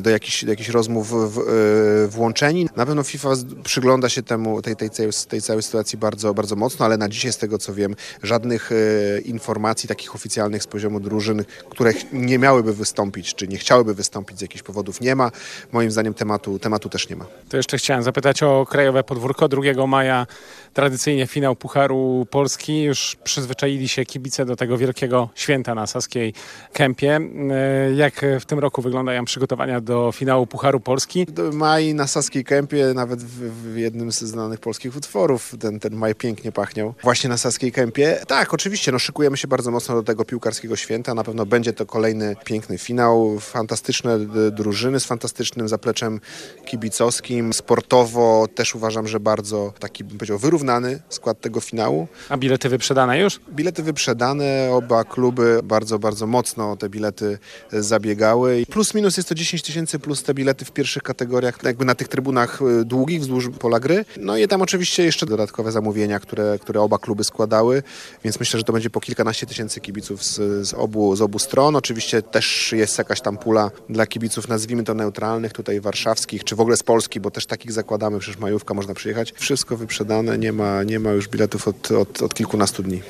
do jakichś, do jakichś rozmów w, włączeni. Na pewno FIFA przygląda się temu, tej, tej, tej, tej całej sytuacji bardzo, bardzo mocno, ale na dzisiaj z tego co wiem, żadnych e, informacji takich oficjalnych z poziomu drużyn, które nie miałyby wystąpić, czy nie chciałyby wystąpić z jakichś powodów nie ma. Moim zdaniem tematu, tematu też nie ma. To jeszcze chciałem zapytać o krajowe podwórko. 2 maja tradycyjnie finał Pucharu Polski. Już przyzwyczaili się kibice do tego wielkiego święta na Saskiej Kępie. E, jak w tym roku wyglądają przygotowania do finału Pucharu Polski? Maj na Saskiej Kępie, nawet w, w jednym z znanych polskich utworów, ten, ten maj pięknie pachniał. Właśnie na Saskiej Kępie. Tak, oczywiście, no, szykujemy się bardzo mocno do tego piłkarskiego święta. Na pewno będzie to kolejny piękny finał. Fantastyczne drużyny z fantastycznym zapleczem kibicowskim. Sportowo też uważam, że bardzo taki, bym powiedział, wyrównany skład tego finału. A bilety wyprzedane już? Bilety wyprzedane. Oba kluby bardzo, bardzo mocno o te bilety zabiegały. Plus minus jest to 10 tysięcy plus te bilety w pierwszych kategoriach, jakby na tych trybunach długich wzdłuż pola gry. No i tam oczywiście jeszcze dodatkowe zamówienia, które, które oba kluby składały, więc myślę, że to będzie po kilkanaście tysięcy kibiców z, z, obu, z obu stron. Oczywiście też jest jakaś tam pula dla kibiców, nazwijmy to neutralnych, tutaj warszawskich, czy w ogóle z Polski, bo też takich zakładamy, przecież majówka można przyjechać. Wszystko wyprzedane, nie ma, nie ma już biletów od, od, od kilkunastu dni.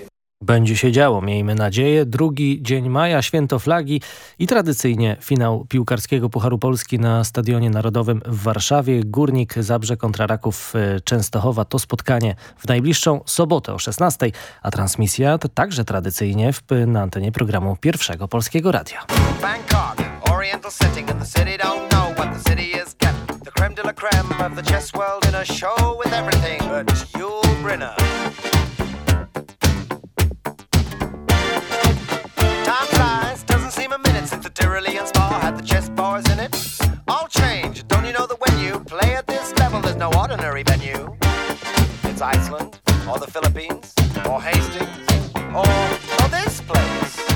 Będzie się działo, miejmy nadzieję. Drugi dzień maja, święto flagi i tradycyjnie finał piłkarskiego Pucharu Polski na Stadionie Narodowym w Warszawie. Górnik Zabrze kontra Raków e, Częstochowa to spotkanie w najbliższą sobotę o 16, a transmisja to także tradycyjnie w, na antenie programu Pierwszego Polskiego Radia. Bangkok, oriental the city don't know what the city is getting. The creme de la creme of the chess world in a show with everything but. Tyrolean spa had the chess bars in it. All change, don't you know that when you play at this level, there's no ordinary venue? It's Iceland, or the Philippines, or Hastings, or, or this place.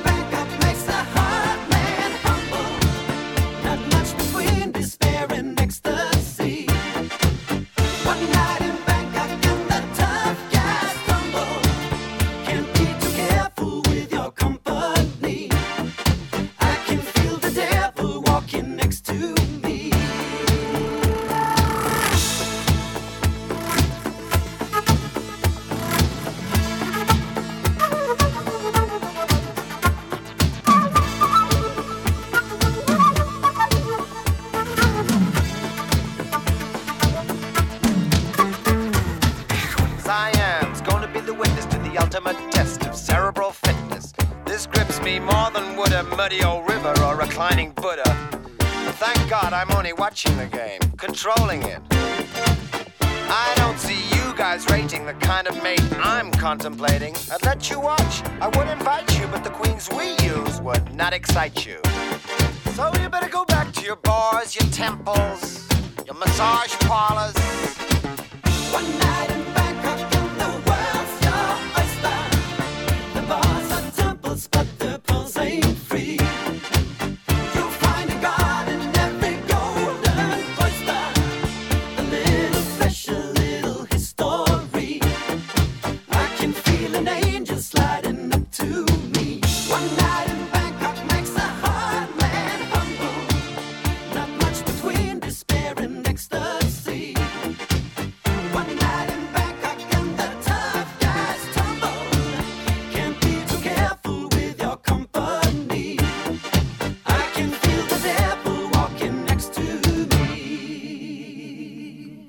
contemplating. I'd let you watch, I would invite you, but the queens we use would not excite you.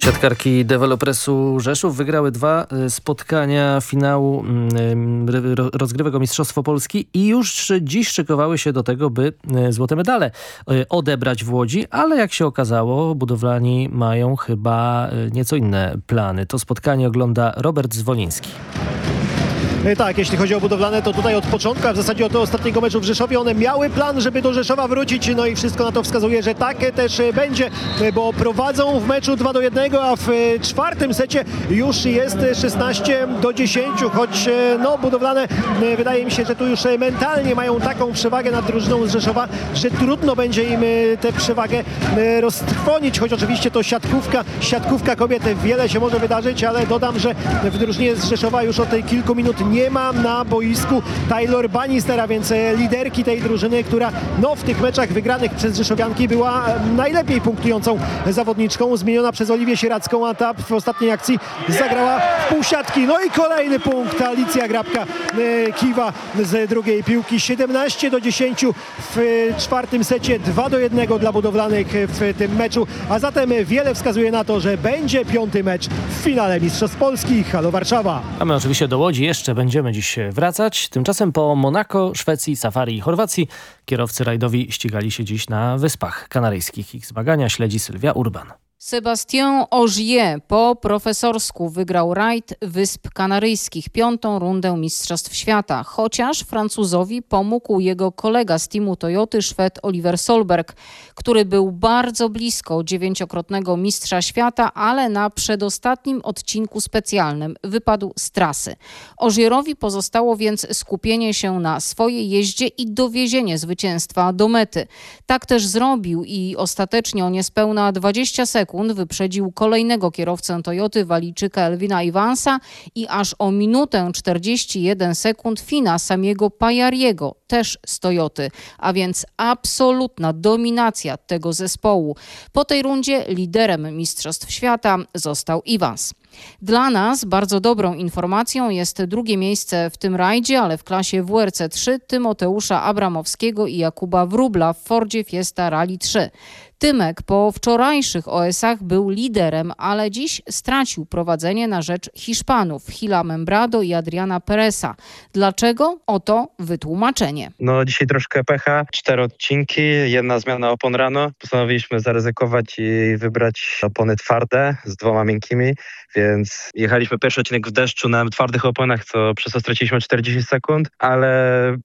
Siatkarki dewelopresu Rzeszów wygrały dwa y, spotkania finału mm, y, ro- rozgrywek o Mistrzostwo Polski i już dziś szykowały się do tego, by y, złote medale odebrać w Łodzi, ale jak się okazało, budowlani mają chyba nieco inne plany. To spotkanie ogląda Robert Zwoliński. E, Tak, jeśli chodzi o budowlane, to tutaj od początku, a w zasadzie od ostatniego meczu w Rzeszowie, one miały plan, żeby do Rzeszowa wrócić, no i wszystko na to wskazuje, że tak też e, będzie, e, bo prowadzą w meczu 2 do 1, a w czwartym secie już jest e, 16 do 10, choć no budowlane wydaje mi się, że tu już mentalnie mają taką przewagę nad drużyną z Rzeszowa, że trudno będzie im tę przewagę roztrwonić, choć oczywiście to siatkówka, siatkówka kobiet, wiele się może wydarzyć, ale dodam, że w drużynie z Rzeszowa już od kilku minut nie ma na boisku Taylor Bannistera, więc e, liderki tej drużyny, która no, w tych meczach wygranych przez Rzeszowianki była e, najlepiej punktującą zawodniczką, zmieniona przez Oliwię Sieracką, a ta w ostatniej akcji zagrała w półsiatki. No i kolejny punkt, Alicja Grabka e, kiwa z drugiej piłki, 17 do 10 w czwartym secie, 2 do 1 dla budowlanych w tym meczu, a zatem wiele wskazuje na to, że będzie piąty mecz w finale Mistrzostw Polski. Halo Warszawa. A my oczywiście do Łodzi jeszcze będziemy dziś wracać. Tymczasem po Monako, Szwecji, Safari i Chorwacji kierowcy rajdowi ścigali się dziś na Wyspach Kanaryjskich. Ich zmagania śledzi Sylwia Urban. Sébastien Ogier po profesorsku wygrał rajd Wysp Kanaryjskich, piątą rundę Mistrzostw Świata, chociaż Francuzowi pomógł jego kolega z teamu Toyoty, Szwed Oliver Solberg, który był bardzo blisko dziewięciokrotnego mistrza świata, ale na przedostatnim odcinku specjalnym wypadł z trasy. Ogierowi pozostało więc skupienie się na swojej jeździe i dowiezienie zwycięstwa do mety. Tak też zrobił i ostatecznie o niespełna 20 sekund wyprzedził kolejnego kierowcę Toyoty Walijczyka Elwina Iwansa i aż o minutę 41 sekund Fina Samiego Pajariego, też z Toyoty, a więc absolutna dominacja tego zespołu. Po tej rundzie liderem Mistrzostw Świata został Iwans. Dla nas bardzo dobrą informacją jest drugie miejsce w tym rajdzie, ale w klasie WRC 3 Tymoteusza Abramowskiego i Jakuba Wróbla w Fordzie Fiesta Rally 3. Tymek po wczorajszych OS-ach był liderem, ale dziś stracił prowadzenie na rzecz Hiszpanów Hila Membrado i Adriana Peresa. Dlaczego? Oto wytłumaczenie. No dzisiaj troszkę pecha, cztery odcinki, jedna zmiana opon rano. Postanowiliśmy zaryzykować i wybrać opony twarde z dwoma miękkimi, więc jechaliśmy pierwszy odcinek w deszczu na twardych oponach, co przez to straciliśmy 40 sekund, ale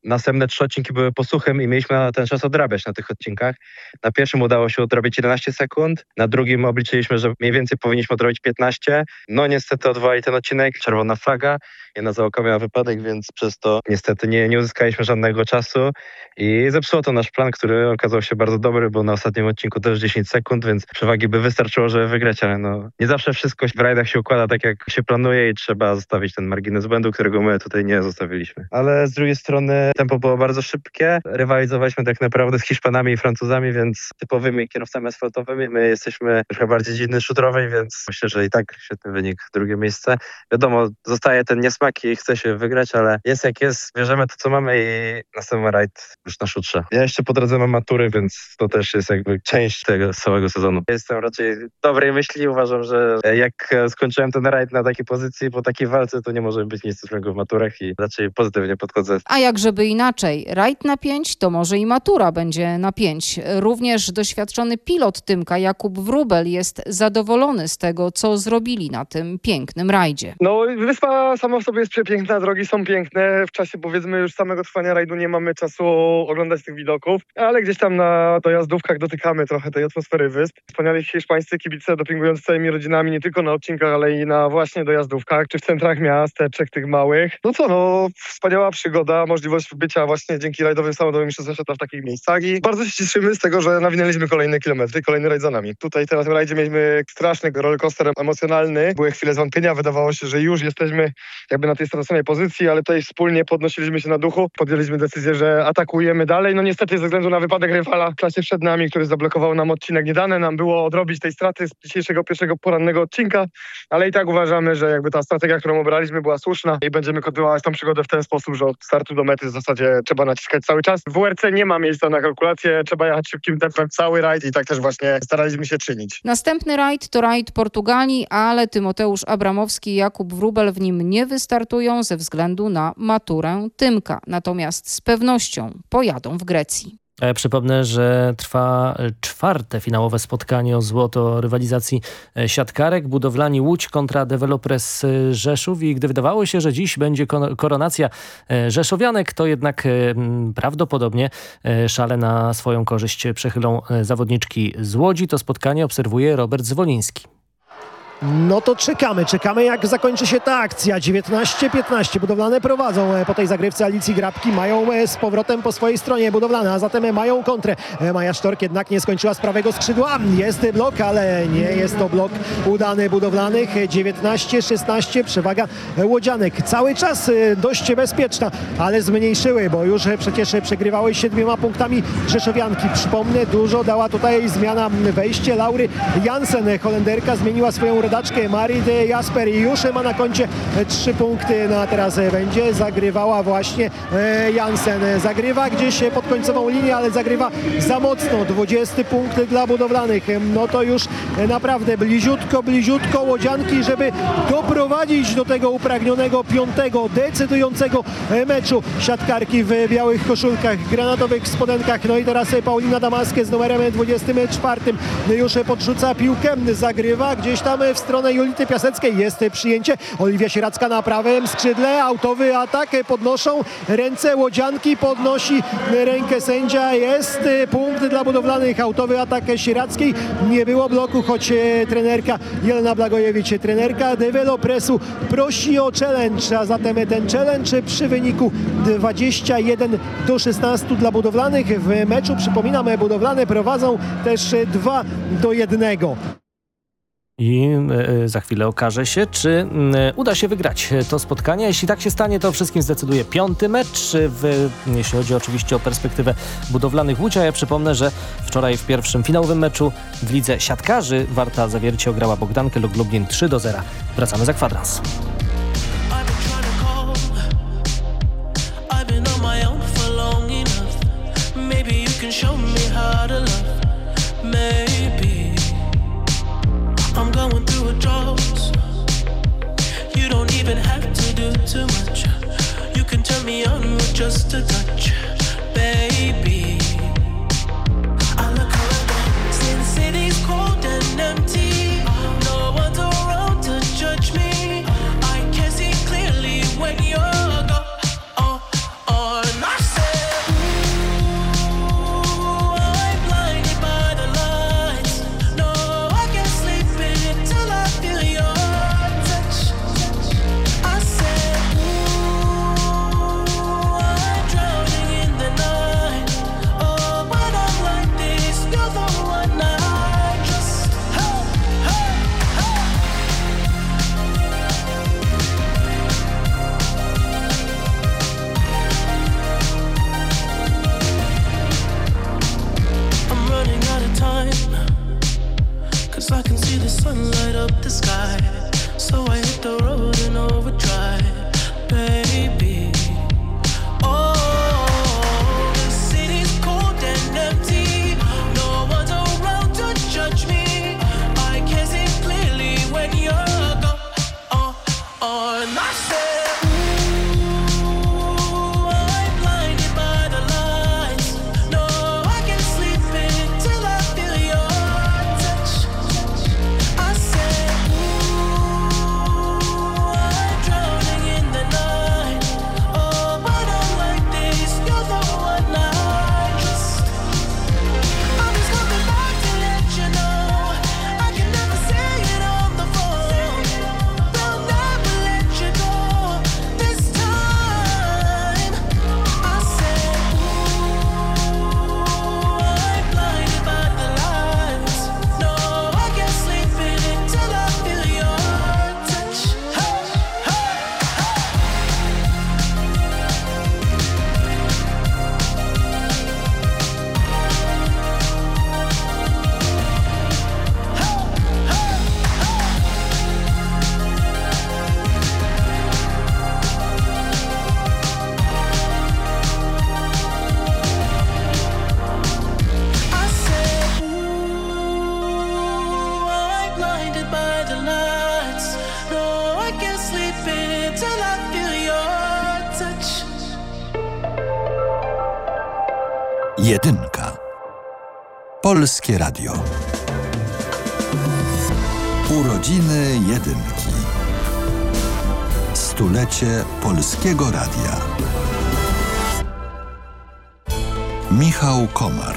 następne trzy odcinki były posuchem i mieliśmy ten czas odrabiać na tych odcinkach. Na pierwszym udało się odrobić 11 sekund, na drugim obliczyliśmy, że mniej więcej powinniśmy odrobić 15. No niestety odwołali ten odcinek, czerwona flaga, jedna załoga miała wypadek, więc przez to niestety nie, nie uzyskaliśmy żadnego czasu i zepsuło to nasz plan, który okazał się bardzo dobry, bo na ostatnim odcinku też 10 sekund, więc przewagi by wystarczyło, żeby wygrać, ale no nie zawsze wszystko w rajdach się układa tak, jak się planuje i trzeba zostawić ten margines błędu, którego my tutaj nie zostawiliśmy. Ale z drugiej strony tempo było bardzo szybkie, rywalizowaliśmy tak naprawdę z Hiszpanami i Francuzami, więc typowymi kierowcami asfaltowymi. My jesteśmy trochę bardziej dziedny szutrowej, więc myślę, że i tak świetny wynik, drugie miejsce. Wiadomo, zostaje ten niesmak i chce się wygrać, ale jest jak jest, bierzemy to, co mamy i następny rajd już na szutrze. Ja jeszcze po drodze mam matury, więc to też jest jakby część tego całego sezonu. Jestem raczej dobrej myśli, uważam, że jak skończyłem ten rajd na takiej pozycji, po takiej walce, to nie może być nic złego w maturach i raczej pozytywnie podchodzę. A jak żeby inaczej, rajd na 5 to może i matura będzie na 5. Również doświadczony pilot Tymka Jakub Wróbel jest zadowolony z tego, co zrobili na tym pięknym rajdzie. No wyspa sama w sobie jest przepiękna, drogi są piękne. W czasie powiedzmy już samego trwania rajdu nie mamy czasu oglądać tych widoków, ale gdzieś tam na dojazdówkach dotykamy trochę tej atmosfery wysp. Wspaniali hiszpańscy kibice dopingując całymi rodzinami nie tylko na odcinkach, ale i na właśnie dojazdówkach, czy w centrach miasteczek tych małych. No co, no wspaniała przygoda, możliwość bycia właśnie dzięki rajdowym samolotowym mistrzostwom w takich miejscach i bardzo się cieszymy z tego, że nawinęliśmy kolejne kilometry, kolejny rajd za nami. Tutaj teraz w rajdzie mieliśmy straszny rollercoaster emocjonalny. Były chwile zwątpienia, wydawało się, że już jesteśmy jakby na tej straconej pozycji, ale tutaj wspólnie podnosiliśmy się na duchu, podjęliśmy decyzję, że atakujemy dalej. No niestety ze względu na wypadek rywala w klasie przed nami, który zablokował nam odcinek, nie dane nam było odrobić tej straty z dzisiejszego pierwszego porannego odcinka, ale i tak uważamy, że jakby ta strategia, którą obraliśmy była słuszna i będziemy kontynuować tą przygodę w ten sposób, że od startu do mety w zasadzie trzeba naciskać cały czas. W WRC nie ma miejsca na kalkulację, trzeba jechać szybkim tempem cały rajd i tak też właśnie staraliśmy się czynić. Następny rajd to rajd Portugalii, ale Tymoteusz Abramowski i Jakub Wróbel w nim nie wystartują ze względu na maturę Tymka. Natomiast z pewnością pojadą w Grecji. E, przypomnę, że trwa czwarte finałowe spotkanie o złoto rywalizacji e, siatkarek. Budowlani Łódź kontra Developers e, Rzeszów i gdy wydawało się, że dziś będzie koronacja Rzeszowianek, to jednak prawdopodobnie szale na swoją korzyść przechylą zawodniczki z Łodzi. To spotkanie obserwuje Robert Zwoliński. No to czekamy, czekamy jak zakończy się ta akcja. 19-15 budowlane prowadzą po tej zagrywce Alicji Grabki. Mają e, z powrotem po swojej stronie budowlane, a zatem mają kontrę. E, Maja Sztork jednak nie skończyła z prawego skrzydła. Jest blok, ale nie jest to blok udany budowlanych. 19-16 przewaga Łodzianek. Cały czas e, dość bezpieczna, ale zmniejszyły, bo już przecież przegrywały siedmioma punktami Rzeszowianki. Przypomnę, dużo dała tutaj zmiana wejście Laury Jansen. Holenderka zmieniła swoją rodaczkę Marit Jasper już ma na koncie trzy punkty. No a teraz będzie zagrywała właśnie Jansen. Zagrywa gdzieś pod końcową linię, ale zagrywa za mocno. 20 punkt dla budowlanych. No to już naprawdę bliziutko, bliziutko łodzianki, żeby doprowadzić do tego upragnionego piątego, decydującego meczu siatkarki w białych koszulkach, granatowych spodenkach. No i teraz Paulina Damaskie z numerem 24 już podrzuca piłkę, zagrywa gdzieś tam w stronę Julity Piaseckiej. Jest przyjęcie. Oliwia Sieracka na prawym skrzydle. Autowy atak. Podnoszą ręce łodzianki. Podnosi rękę sędzia. Jest punkt dla budowlanych. Autowy atak Sierackiej. Nie było bloku, choć trenerka Jelena Blagojewicz, trenerka dewelopresu prosi o challenge, a zatem ten challenge przy wyniku 21 do 16 dla budowlanych w meczu. Przypominamy, budowlane prowadzą też 2 do 1. I za chwilę okaże się, czy uda się wygrać to spotkanie. Jeśli tak się stanie, to wszystkim zdecyduje piąty mecz, w, jeśli chodzi oczywiście o perspektywę budowlanych Łódź. A ja przypomnę, że wczoraj w pierwszym finałowym meczu w lidze siatkarzy Warta Zawiercie ograła Bogdankę lub Lublin 3 do 0. Wracamy za kwadrans. I'm too much. You can turn me on with just a touch, Polskie Radio. Urodziny Jedynki. Stulecie Polskiego Radia. Michał Komar.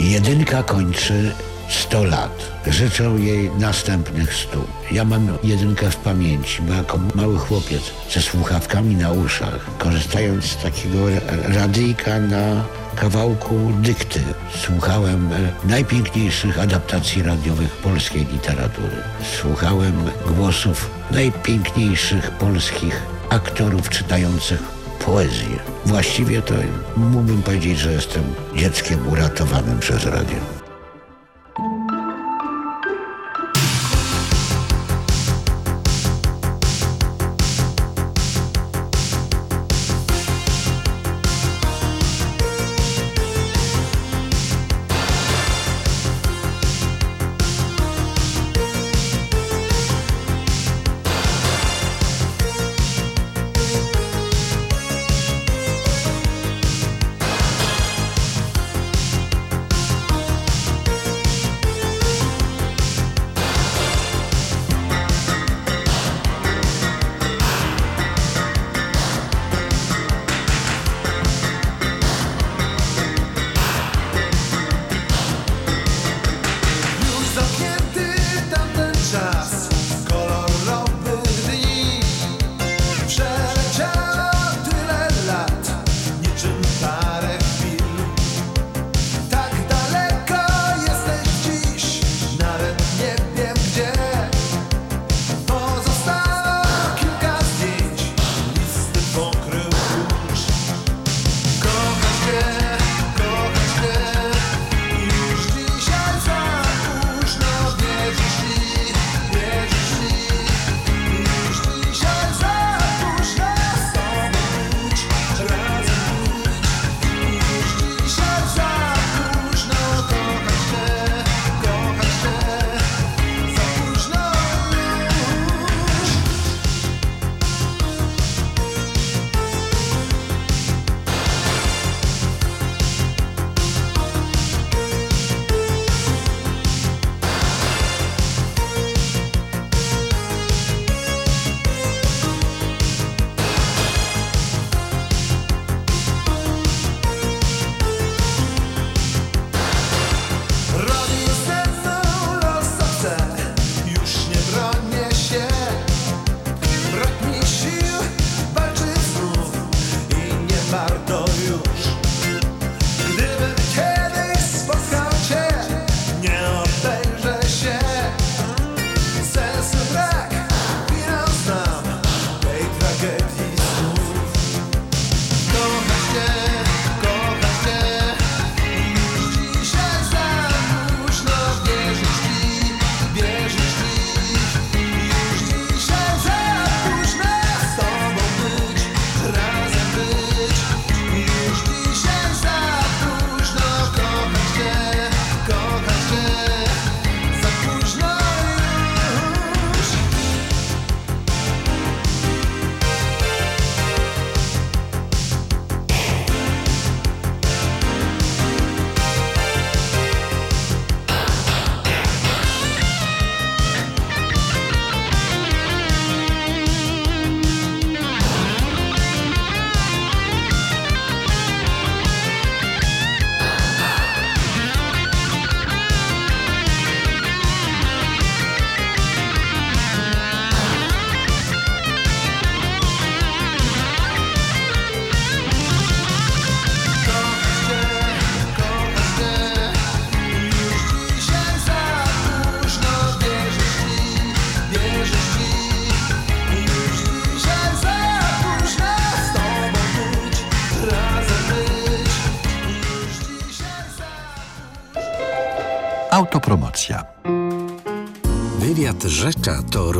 Jedynka kończy 100 lat. Życzę jej następnych 100. Ja mam jedynkę w pamięci, bo jako mały chłopiec ze słuchawkami na uszach, korzystając z takiego ra- radyjka na kawałku dykty, słuchałem e, najpiękniejszych adaptacji radiowych polskiej literatury. Słuchałem głosów najpiękniejszych polskich aktorów czytających poezję. Właściwie to mógłbym powiedzieć, że jestem dzieckiem uratowanym przez radio.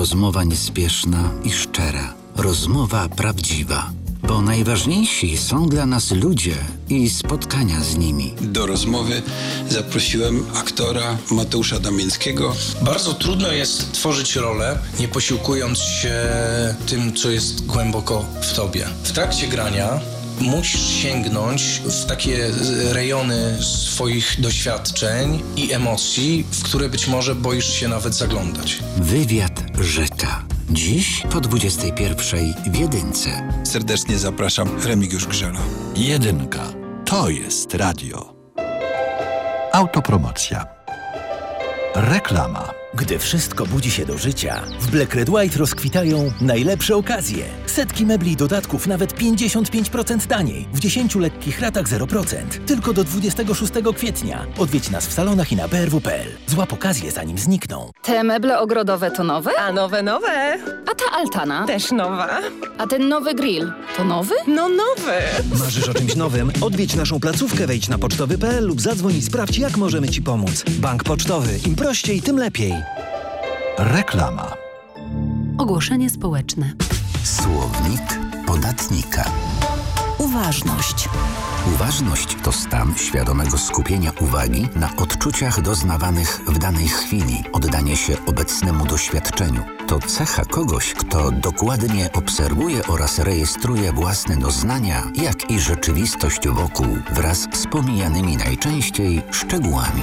Rozmowa niespieszna i szczera. Rozmowa prawdziwa. Bo najważniejsi są dla nas ludzie i spotkania z nimi. Do rozmowy zaprosiłem aktora Mateusza Damińskiego. Bardzo trudno jest tworzyć rolę, nie posiłkując się tym, co jest głęboko w tobie. W trakcie grania musisz sięgnąć w takie rejony swoich doświadczeń i emocji, w które być może boisz się nawet zaglądać. Wywiad Rzecza. Dziś po 21 w Jedynce. Serdecznie zapraszam Remigiusz Grzela. Jedynka. To jest radio. Autopromocja. Reklama. Gdy wszystko budzi się do życia, w Black Red White rozkwitają najlepsze okazje. Setki mebli i dodatków nawet 55% taniej, w 10 lekkich ratach 0%. Tylko do 26 kwietnia. Odwiedź nas w salonach i na brw.pl. Złap okazję zanim znikną. Te meble ogrodowe to nowe? A nowe, nowe. A ta altana? Też nowa. A ten nowy grill to nowy? No nowy. Marzysz o czymś nowym? Odwiedź naszą placówkę, wejdź na pocztowy.pl lub zadzwoń i sprawdź, jak możemy Ci pomóc. Bank Pocztowy. Im prościej, tym lepiej. Reklama. Ogłoszenie społeczne. Słownik podatnika. Uważność. Uważność to stan świadomego skupienia uwagi na odczuciach doznawanych w danej chwili, oddanie się obecnemu doświadczeniu. To cecha kogoś, kto dokładnie obserwuje oraz rejestruje własne doznania, jak i rzeczywistość wokół wraz z pomijanymi najczęściej szczegółami.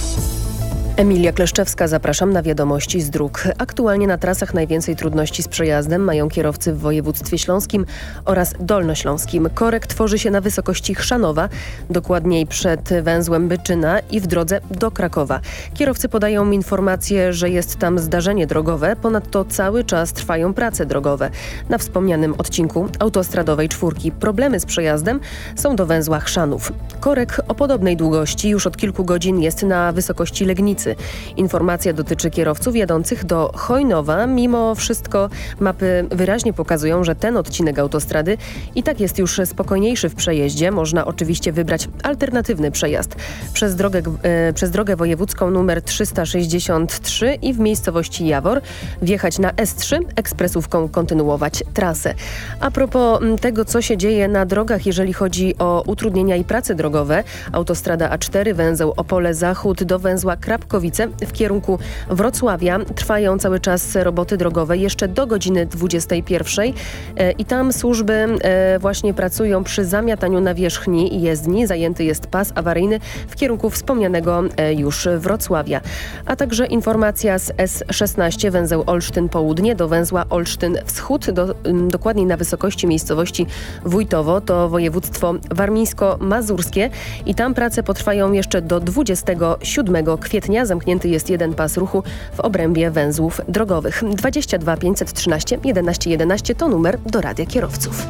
Emilia Kleszczewska, zapraszam na wiadomości z dróg. Aktualnie na trasach najwięcej trudności z przejazdem mają kierowcy w województwie śląskim oraz dolnośląskim. Korek tworzy się na wysokości Chrzanowa, dokładniej przed węzłem Byczyna i w drodze do Krakowa. Kierowcy podają informację, że jest tam zdarzenie drogowe, ponadto cały czas trwają prace drogowe. Na wspomnianym odcinku autostradowej czwórki problemy z przejazdem są do węzła Chrzanów. Korek o podobnej długości już od kilku godzin jest na wysokości Legnicy. Informacja dotyczy kierowców jadących do Chojnowa. Mimo wszystko mapy wyraźnie pokazują, że ten odcinek autostrady i tak jest już spokojniejszy w przejeździe. Można oczywiście wybrać alternatywny przejazd przez drogę, e, przez drogę wojewódzką numer 363 i w miejscowości Jawor wjechać na S3, ekspresówką kontynuować trasę. A propos m, tego, co się dzieje na drogach, jeżeli chodzi o utrudnienia i prace drogowe, autostrada A4 węzeł Opole Zachód do węzła Krapko W kierunku Wrocławia. Trwają cały czas roboty drogowe jeszcze do godziny 21 e, i tam służby e, właśnie pracują przy zamiataniu nawierzchni i jezdni. Zajęty jest pas awaryjny w kierunku wspomnianego e, już Wrocławia. A także informacja z S16 węzeł Olsztyn Południe do węzła Olsztyn Wschód, do, dokładniej na wysokości miejscowości Wójtowo, to województwo warmińsko-mazurskie i tam prace potrwają jeszcze do 27 kwietnia. Zamknięty jest jeden pas ruchu w obrębie węzłów drogowych. 22 513 11 11 to numer do Radia Kierowców.